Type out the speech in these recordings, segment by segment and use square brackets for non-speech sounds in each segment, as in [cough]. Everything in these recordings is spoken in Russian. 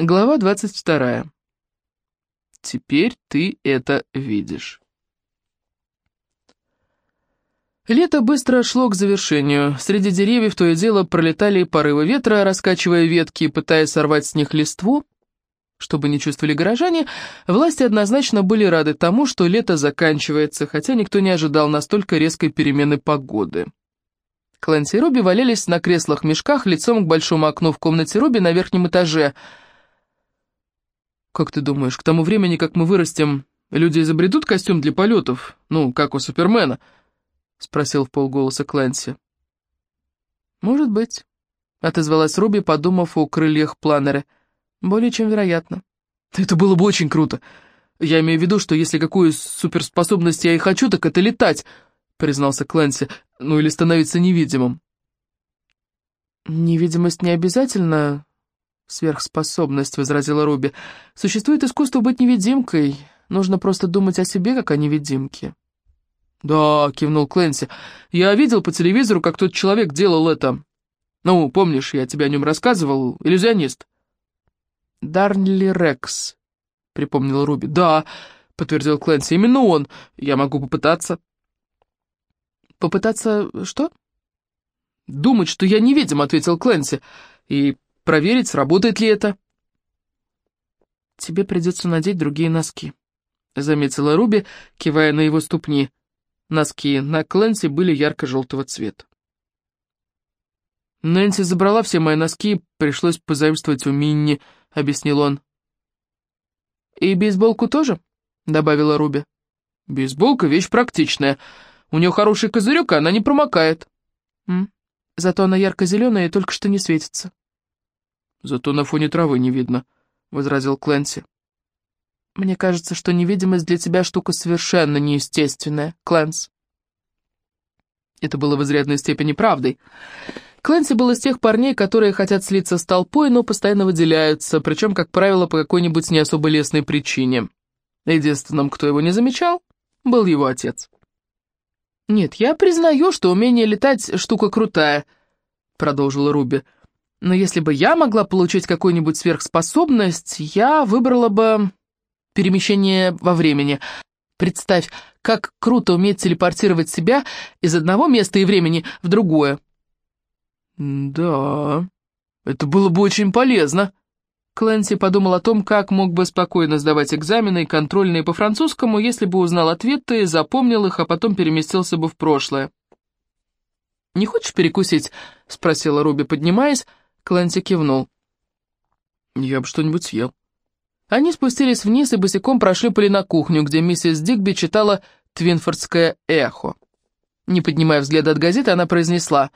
Глава 22. Теперь ты это видишь. Лето быстро шло к завершению. Среди деревьев то и дело пролетали порывы ветра, раскачивая ветки и пытаясь сорвать с них листву. Чтобы не чувствовали горожане, власти однозначно были рады тому, что лето заканчивается, хотя никто не ожидал настолько резкой перемены погоды. Клэнси и Руби валялись на креслах-мешках лицом к большому окну в комнате Руби на верхнем этаже — «Как ты думаешь, к тому времени, как мы вырастем, люди изобретут костюм для полетов? Ну, как у Супермена?» — спросил в полголоса Клэнси. «Может быть», — отозвалась Руби, подумав о крыльях планера. «Более чем вероятно». «Это было бы очень круто. Я имею в виду, что если какую суперспособность я и хочу, так это летать», — признался Клэнси. «Ну или становиться невидимым». «Невидимость не обязательно «Сверхспособность», — возразила Руби. «Существует искусство быть невидимкой. Нужно просто думать о себе, как о невидимке». «Да», — кивнул Клэнси. «Я видел по телевизору, как тот человек делал это. Ну, помнишь, я тебе о нем рассказывал? Иллюзионист». «Дарнли Рекс», — припомнил Руби. «Да», — подтвердил Клэнси, — «именно он. Я могу попытаться». «Попытаться что?» «Думать, что я невидим», — ответил Клэнси. «И проверить, сработает ли это. «Тебе придется надеть другие носки», — заметила Руби, кивая на его ступни. Носки на Кленси были ярко-желтого цвета. «Нэнси забрала все мои носки, пришлось позаимствовать у Минни», — объяснил он. «И бейсболку тоже?» — добавила Руби. «Бейсболка — вещь практичная. У нее хороший козырек, и она не промокает». М «Зато она ярко-зеленая и только что не светится». «Зато на фоне травы не видно», — возразил Клэнси. «Мне кажется, что невидимость для тебя штука совершенно неестественная, Клэнс». Это было в изрядной степени правдой. Клэнси был из тех парней, которые хотят слиться с толпой, но постоянно выделяются, причем, как правило, по какой-нибудь не особо лестной причине. Единственным, кто его не замечал, был его отец. «Нет, я признаю, что умение летать — штука крутая», — продолжила Руби. Но если бы я могла получить какую-нибудь сверхспособность, я выбрала бы перемещение во времени. Представь, как круто уметь телепортировать себя из одного места и времени в другое. Да, это было бы очень полезно. Клэнси подумал о том, как мог бы спокойно сдавать экзамены и контрольные по французскому, если бы узнал ответы, запомнил их, а потом переместился бы в прошлое. «Не хочешь перекусить?» — спросила Руби, поднимаясь, Клэнси кивнул. «Я бы что-нибудь съел». Они спустились вниз и босиком прошлепали на кухню, где миссис Дигби читала «Твинфордское эхо». Не поднимая взгляда от газеты, она произнесла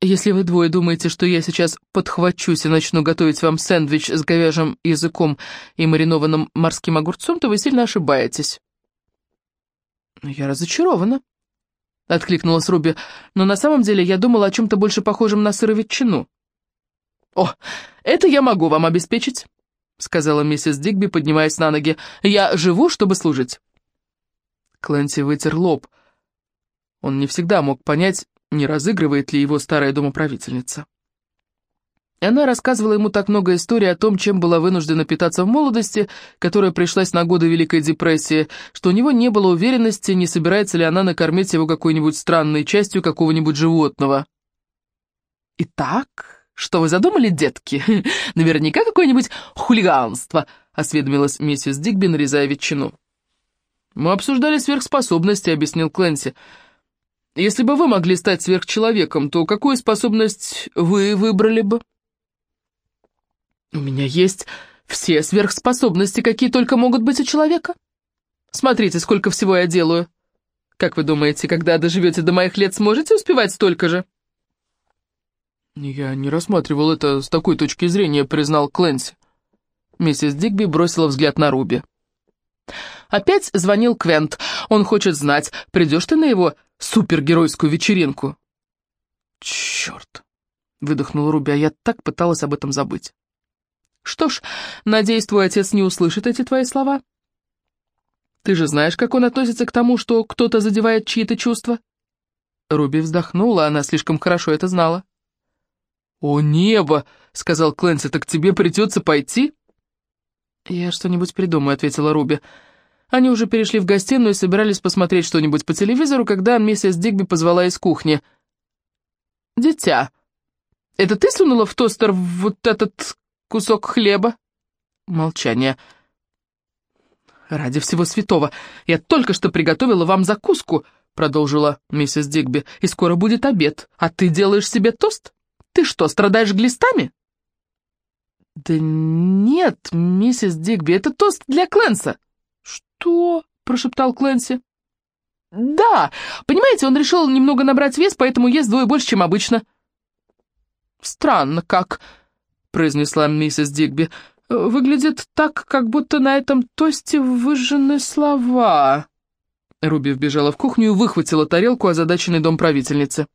«Если вы двое думаете, что я сейчас подхвачусь и начну готовить вам сэндвич с говяжьим языком и маринованным морским огурцом, то вы сильно ошибаетесь». «Я разочарована», — откликнулась Руби, «но на самом деле я думала о чем-то больше похожем на сыровитчину». «О, это я могу вам обеспечить», — сказала миссис Дигби, поднимаясь на ноги. «Я живу, чтобы служить». Клэнси вытер лоб. Он не всегда мог понять, не разыгрывает ли его старая домоправительница. Она рассказывала ему так много историй о том, чем была вынуждена питаться в молодости, которая пришлась на годы Великой депрессии, что у него не было уверенности, не собирается ли она накормить его какой-нибудь странной частью какого-нибудь животного. «Итак», «Что вы задумали, детки? [laughs] Наверняка какое-нибудь хулиганство», — осведомилась миссис Дигби, нарезая ветчину. «Мы обсуждали сверхспособности», — объяснил Клэнси. «Если бы вы могли стать сверхчеловеком, то какую способность вы выбрали бы?» «У меня есть все сверхспособности, какие только могут быть у человека. Смотрите, сколько всего я делаю. Как вы думаете, когда доживете до моих лет, сможете успевать столько же?» «Я не рассматривал это с такой точки зрения», — признал Клэнси. Миссис Дигби бросила взгляд на Руби. «Опять звонил Квент. Он хочет знать, придешь ты на его супергеройскую вечеринку?» «Черт!» — выдохнула Руби, а я так пыталась об этом забыть. «Что ж, надеюсь, твой отец не услышит эти твои слова. Ты же знаешь, как он относится к тому, что кто-то задевает чьи-то чувства?» Руби вздохнула, она слишком хорошо это знала. «О небо!» — сказал Клэнси, — «так тебе придется пойти?» «Я что-нибудь придумаю», — ответила Руби. Они уже перешли в гостиную и собирались посмотреть что-нибудь по телевизору, когда миссис Дигби позвала из кухни. «Дитя, это ты сунула в тостер вот этот кусок хлеба?» Молчание. «Ради всего святого, я только что приготовила вам закуску», — продолжила миссис Дигби, — «и скоро будет обед, а ты делаешь себе тост? Ты что, страдаешь глистами?» «Да нет, миссис Дигби, это тост для Клэнса». «Что?» — прошептал Клэнси. «Да, понимаете, он решил немного набрать вес, поэтому ест двое больше, чем обычно». «Странно как», — произнесла миссис Дигби. «Выглядит так, как будто на этом тосте выжжены слова». Руби вбежала в кухню и выхватила тарелку озадаченной домправительницы.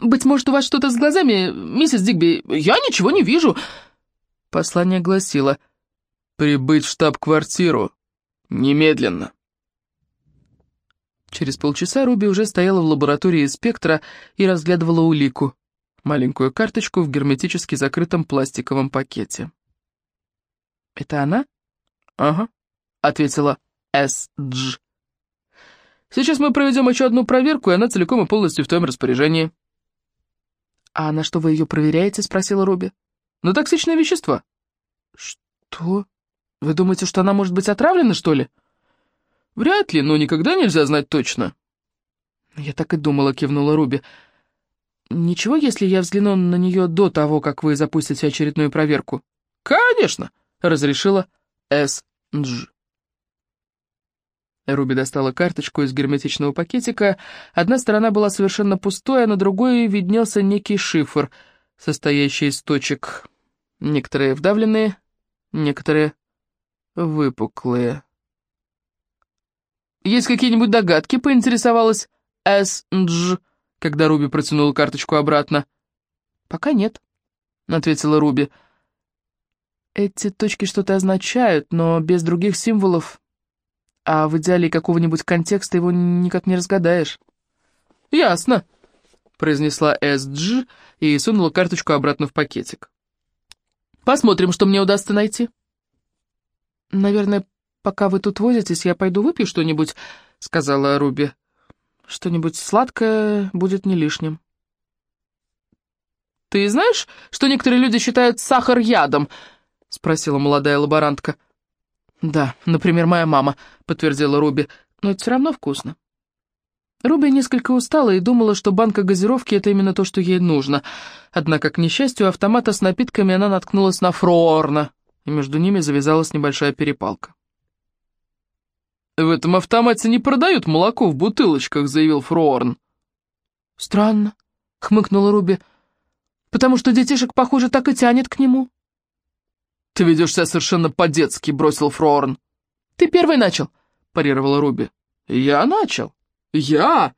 «Быть может, у вас что-то с глазами, миссис Дигби? Я ничего не вижу!» Послание гласило «Прибыть в штаб-квартиру. Немедленно». Через полчаса Руби уже стояла в лаборатории спектра и разглядывала улику, маленькую карточку в герметически закрытом пластиковом пакете. «Это она?» «Ага», — ответила С.Дж. «Сейчас мы проведем еще одну проверку, и она целиком и полностью в твоем распоряжении». «А на что вы ее проверяете?» — спросила Руби. «На токсичные вещества». «Что? Вы думаете, что она может быть отравлена, что ли?» «Вряд ли, но никогда нельзя знать точно». «Я так и думала», — кивнула Руби. «Ничего, если я взгляну на нее до того, как вы запустите очередную проверку?» «Конечно!» — разрешила С.Дж. Руби достала карточку из герметичного пакетика. Одна сторона была совершенно пустой, а на другой виднелся некий шифр, состоящий из точек. Некоторые вдавленные, некоторые выпуклые. «Есть какие-нибудь догадки?» — поинтересовалась С.Дж., когда Руби протянула карточку обратно. «Пока нет», — ответила Руби. «Эти точки что-то означают, но без других символов а в идеале какого-нибудь контекста его никак не разгадаешь». «Ясно», — произнесла С.Дж. и сунула карточку обратно в пакетик. «Посмотрим, что мне удастся найти». «Наверное, пока вы тут возитесь, я пойду выпью что-нибудь», — сказала Руби. «Что-нибудь сладкое будет не лишним». «Ты знаешь, что некоторые люди считают сахар ядом?» — спросила молодая лаборантка. «Да, например, моя мама», — подтвердила Руби, — «но это все равно вкусно». Руби несколько устала и думала, что банка газировки — это именно то, что ей нужно. Однако, к несчастью, автомата с напитками она наткнулась на Фроорна, и между ними завязалась небольшая перепалка. «В этом автомате не продают молоко в бутылочках», — заявил Фроорн. «Странно», — хмыкнула Руби, — «потому что детишек, похоже, так и тянет к нему». «Ты ведешь себя совершенно по-детски», — бросил Фроорн. «Ты первый начал», — парировала Руби. «Я начал? Я?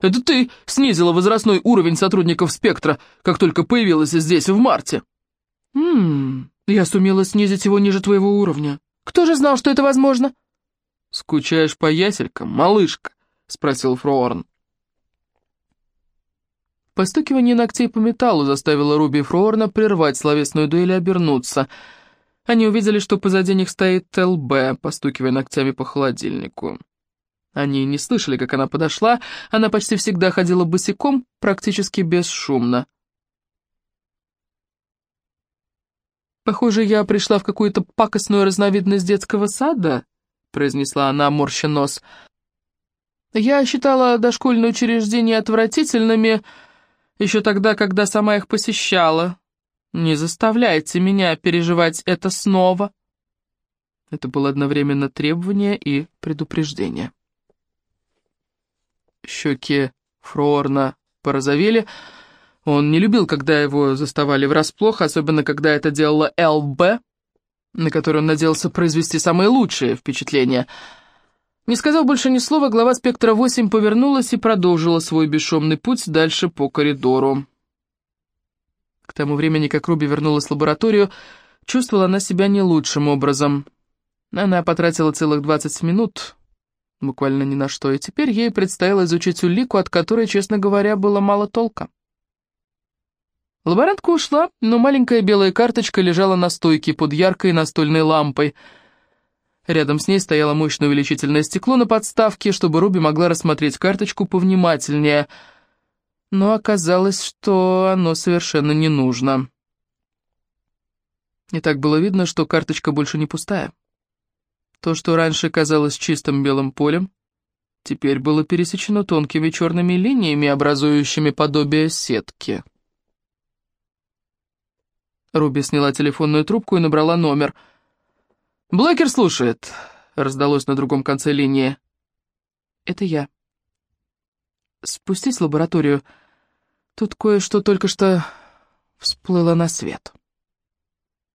Это ты снизила возрастной уровень сотрудников «Спектра», как только появилась здесь в марте». «Ммм, я сумела снизить его ниже твоего уровня. Кто же знал, что это возможно?» «Скучаешь по яселькам, малышка?» — спросил Фроорн. Постукивание ногтей по металлу заставило Руби и Фроорна прервать словесную дуэль и обернуться — они увидели, что позади них стоит ЛБ, постукивая ногтями по холодильнику. Они не слышали, как она подошла, она почти всегда ходила босиком, практически бесшумно. «Похоже, я пришла в какую-то пакостную разновидность детского сада», — произнесла она, морща нос. «Я считала дошкольные учреждения отвратительными еще тогда, когда сама их посещала. Не заставляйте меня переживать это снова. Это было одновременно требование и предупреждение. Щеки Фрорна порозовели. Он не любил, когда его заставали врасплох, особенно когда это делала ЛБ, на которую он надеялся произвести самые лучшие впечатления. Не сказав больше ни слова, глава «Спектра 8» повернулась и продолжила свой бесшумный путь дальше по коридору. К тому времени, как Руби вернулась в лабораторию, чувствовала она себя не лучшим образом. Она потратила целых 20 минут, буквально ни на что, и теперь ей предстояло изучить улику, от которой, честно говоря, было мало толка. Лаборантка ушла, но маленькая белая карточка лежала на стойке под яркой настольной лампой. Рядом с ней стояло мощное увеличительное стекло на подставке, чтобы Руби могла рассмотреть карточку повнимательнее. Но оказалось, что оно совершенно не нужно. И так было видно, что карточка больше не пустая. То, что раньше казалось чистым белым полем, теперь было пересечено тонкими черными линиями, образующими подобие сетки. Руби сняла телефонную трубку и набрала номер. «Блэкер слушает», — раздалось на другом конце линии. «Это я. Спустись в лабораторию. Тут кое-что только что всплыло на свет».